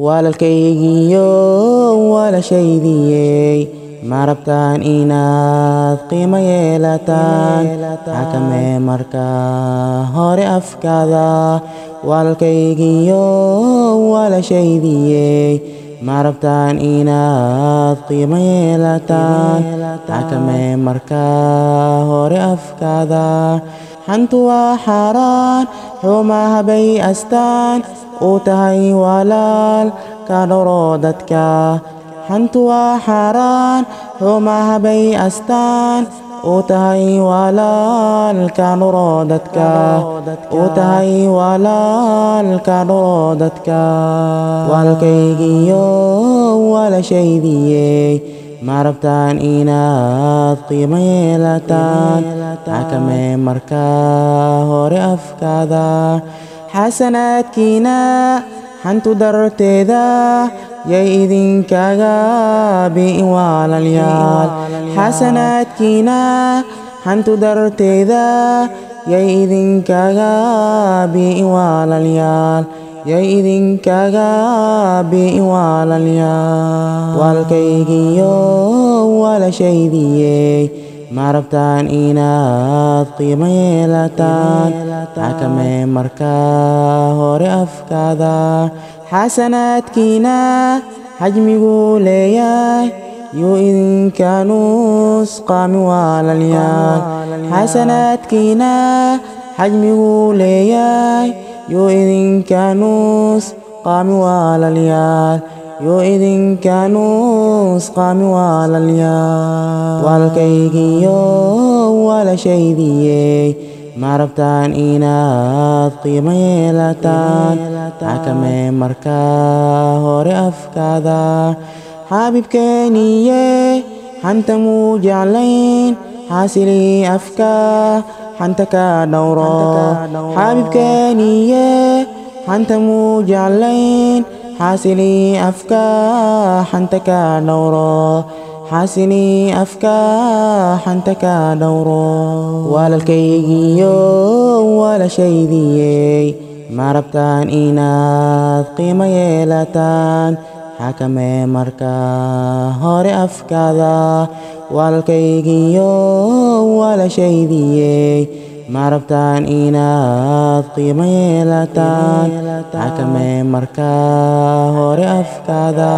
walaalkaygiyo walaashaydiyey ma rabtaan inaad qiimo yeelataan xakamee markaa hore afkaada walaalkaygiyo walaashaydiyey ma rabtaan inaad qiimo yeelataan xakamee markaa hore afkaada xantu waa xaaraan xumaha bay astaan uu tahay walaal ka dhowro dadka xantu waa xaaraan xumaha bay astaan uu tahay walaal ka dhowro dadka uu tahay walaal ka dhowro dadka walaalkaygiyo walaashaydiyey ma rabtaan inaad qiimo yeelataan xakamee markaa hore afkaada xasanaadkiina xantu darteeda yay idinkaga bi'in walaalayaal xasanaadkiina xantu darteeda yay idinkaga bi'in walaalayaal yay idinkaga bi'in walaalayaal walaalkaygiyo walaashaydiyey ma rabtaan inaad qiimo yeelataan xakamee markaa hore afkaada xasanaadkiina xajmiguu leeyahay yuu idinka nusqaamin walaalayaal xasanaadkiina xajmiguu leeyahay yuu idinka nusqaamin walaalayaal yuu idinka nusqaamin walaalayaal walaalkaygiyo walaashaydiyey ma rabtaan inaad qiimo yeelataan xakamee markaa hore afkaada xabiibkeeniye xanta muu jeclayn xaasilii afka xanta ka dhowro xabiibkeeniye xanta muu jeclayn xaasilii afka xanta ka dhowro xaasilii afka xanta ka dhowro walaalkaygiyo walaashaydiyey ma rabtaan inaad qiimo yeelataan xakamee markaa hore afkaada walaalkaygiyo walaashaydiyey ma rabtaan inaad qiimo yeelataan. Xakamee markaa hore afkaada